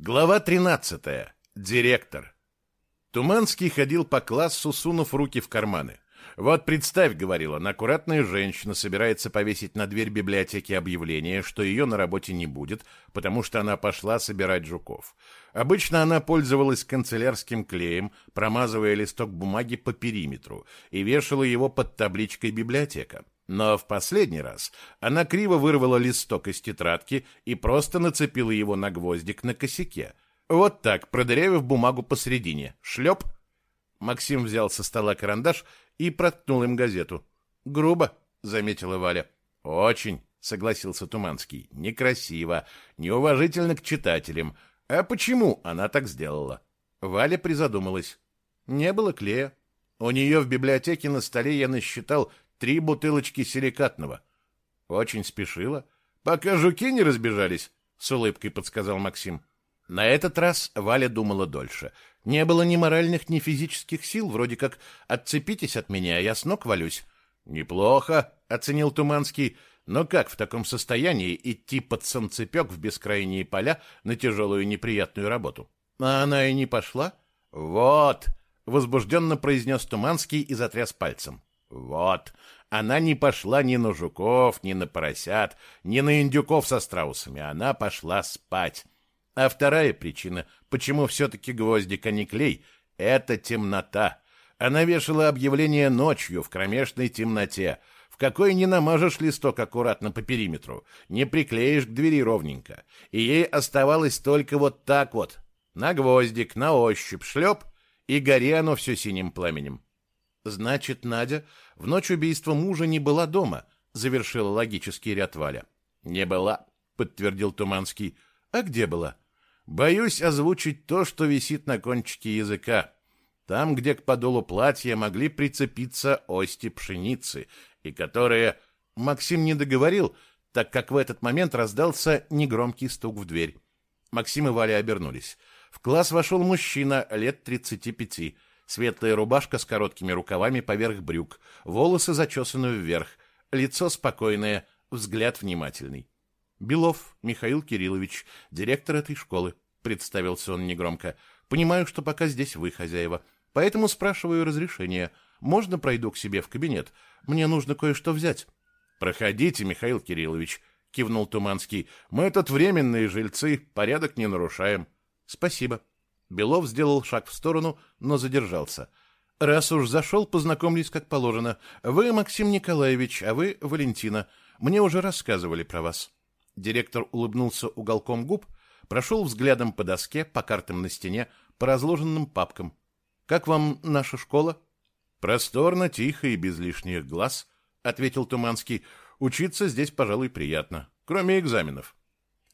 Глава 13. Директор. Туманский ходил по классу, сунув руки в карманы. «Вот представь, — говорил он, — аккуратная женщина собирается повесить на дверь библиотеки объявление, что ее на работе не будет, потому что она пошла собирать жуков. Обычно она пользовалась канцелярским клеем, промазывая листок бумаги по периметру, и вешала его под табличкой «библиотека». Но в последний раз она криво вырвала листок из тетрадки и просто нацепила его на гвоздик на косяке. Вот так, продырявив бумагу посередине. Шлеп! Максим взял со стола карандаш и проткнул им газету. «Грубо», — заметила Валя. «Очень», — согласился Туманский. «Некрасиво, неуважительно к читателям. А почему она так сделала?» Валя призадумалась. «Не было клея. У нее в библиотеке на столе я насчитал три бутылочки силикатного». «Очень спешила. Пока жуки не разбежались», — с улыбкой подсказал Максим. На этот раз Валя думала дольше — не было ни моральных, ни физических сил, вроде как «отцепитесь от меня, я с ног валюсь». «Неплохо», — оценил Туманский, «но как в таком состоянии идти под санцепек в бескрайние поля на тяжелую неприятную работу?» «А она и не пошла?» «Вот», — возбужденно произнес Туманский и затряс пальцем. «Вот, она не пошла ни на жуков, ни на поросят, ни на индюков со страусами, она пошла спать». А вторая причина, почему все-таки гвоздик, а не клей, это темнота. Она вешала объявление ночью в кромешной темноте, в какой не намажешь листок аккуратно по периметру, не приклеишь к двери ровненько. И ей оставалось только вот так вот, на гвоздик, на ощупь, шлеп, и горе оно все синим пламенем. Значит, Надя в ночь убийства мужа не была дома, завершила логический ряд Валя. Не была, подтвердил Туманский. А где была? Боюсь озвучить то, что висит на кончике языка. Там, где к подолу платья могли прицепиться ости пшеницы, и которые... Максим не договорил, так как в этот момент раздался негромкий стук в дверь. Максим и Валя обернулись. В класс вошел мужчина лет тридцати пяти. Светлая рубашка с короткими рукавами поверх брюк, волосы зачесаны вверх, лицо спокойное, взгляд внимательный. Белов Михаил Кириллович, директор этой школы, представился он негромко. Понимаю, что пока здесь вы хозяева, поэтому спрашиваю разрешения. Можно пройду к себе в кабинет? Мне нужно кое-что взять. Проходите, Михаил Кириллович, кивнул Туманский. Мы тут временные жильцы, порядок не нарушаем. Спасибо. Белов сделал шаг в сторону, но задержался. Раз уж зашел, познакомлюсь как положено. Вы Максим Николаевич, а вы Валентина. Мне уже рассказывали про вас. Директор улыбнулся уголком губ, прошел взглядом по доске, по картам на стене, по разложенным папкам. «Как вам наша школа?» «Просторно, тихо и без лишних глаз», — ответил Туманский. «Учиться здесь, пожалуй, приятно, кроме экзаменов».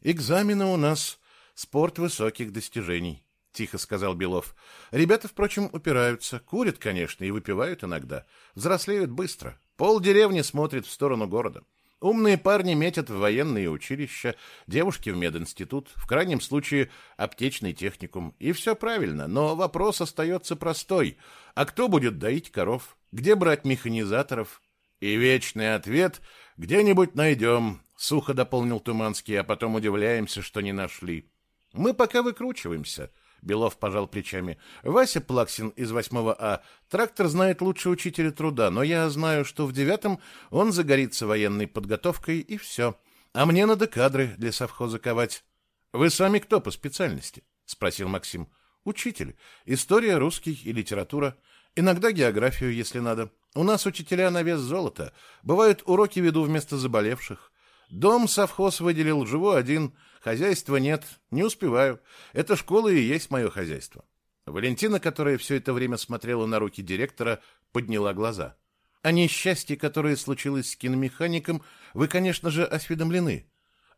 «Экзамены у нас спорт высоких достижений», — тихо сказал Белов. «Ребята, впрочем, упираются, курят, конечно, и выпивают иногда. Взрослеют быстро. Пол деревни смотрит в сторону города. Умные парни метят в военные училища, девушки в мединститут, в крайнем случае аптечный техникум. И все правильно, но вопрос остается простой. А кто будет доить коров? Где брать механизаторов? И вечный ответ где-нибудь найдем, сухо дополнил Туманский, а потом удивляемся, что не нашли. Мы пока выкручиваемся. Белов пожал плечами. Вася Плаксин из 8 А. Трактор знает лучше учителя труда, но я знаю, что в девятом он загорится военной подготовкой, и все. А мне надо кадры для совхоза ковать. Вы сами кто по специальности? Спросил Максим. Учитель. История, русский и литература. Иногда географию, если надо. У нас учителя на вес золота. Бывают уроки веду вместо заболевших. Дом совхоз выделил, живу один, хозяйства нет, не успеваю. Эта школа и есть мое хозяйство. Валентина, которая все это время смотрела на руки директора, подняла глаза. О несчастье, которое случилось с киномехаником, вы, конечно же, осведомлены.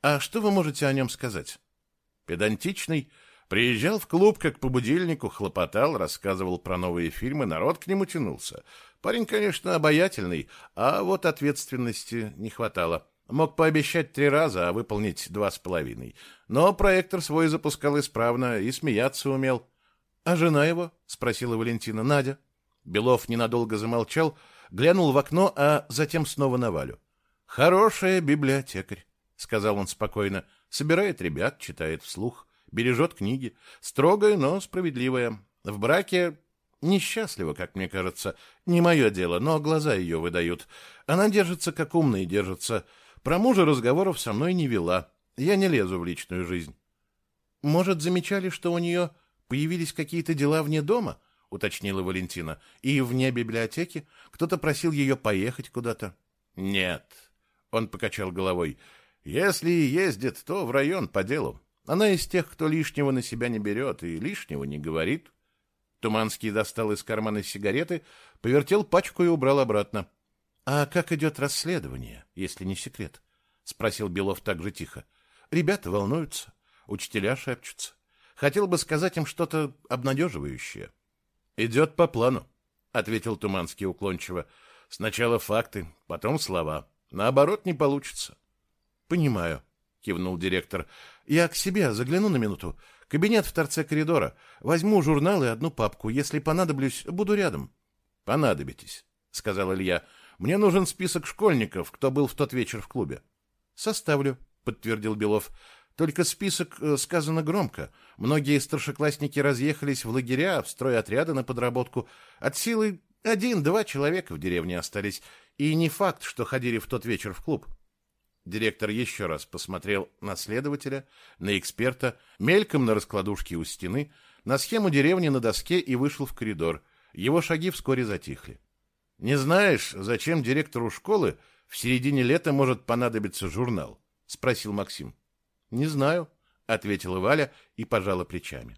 А что вы можете о нем сказать? Педантичный, приезжал в клуб как по будильнику, хлопотал, рассказывал про новые фильмы, народ к нему тянулся. Парень, конечно, обаятельный, а вот ответственности не хватало. Мог пообещать три раза, а выполнить два с половиной. Но проектор свой запускал исправно и смеяться умел. — А жена его? — спросила Валентина. — Надя. Белов ненадолго замолчал, глянул в окно, а затем снова на Валю. — Хорошая библиотекарь, — сказал он спокойно. — Собирает ребят, читает вслух. бережет книги, строгая, но справедливая. В браке несчастлива, как мне кажется. Не мое дело, но глаза ее выдают. Она держится, как умная держится. Про мужа разговоров со мной не вела. Я не лезу в личную жизнь. Может, замечали, что у нее появились какие-то дела вне дома? — уточнила Валентина. «И вне библиотеки? Кто-то просил ее поехать куда-то?» «Нет», — он покачал головой. «Если и ездит, то в район по делу. Она из тех, кто лишнего на себя не берет и лишнего не говорит». Туманский достал из кармана сигареты, повертел пачку и убрал обратно. «А как идет расследование, если не секрет?» — спросил Белов так же тихо. «Ребята волнуются, учителя шепчутся. Хотел бы сказать им что-то обнадеживающее». «Идет по плану», — ответил Туманский уклончиво. «Сначала факты, потом слова. Наоборот не получится». «Понимаю», — кивнул директор. «Я к себе загляну на минуту. Кабинет в торце коридора. Возьму журнал и одну папку. Если понадоблюсь, буду рядом». «Понадобитесь», — сказал Илья. «Мне нужен список школьников, кто был в тот вечер в клубе». «Составлю», — подтвердил Белов. Только список э, сказано громко. Многие старшеклассники разъехались в лагеря, в стройотряды на подработку. От силы один-два человека в деревне остались. И не факт, что ходили в тот вечер в клуб. Директор еще раз посмотрел на следователя, на эксперта, мельком на раскладушке у стены, на схему деревни на доске и вышел в коридор. Его шаги вскоре затихли. «Не знаешь, зачем директору школы в середине лета может понадобиться журнал?» — спросил Максим. «Не знаю», — ответила Валя и пожала плечами.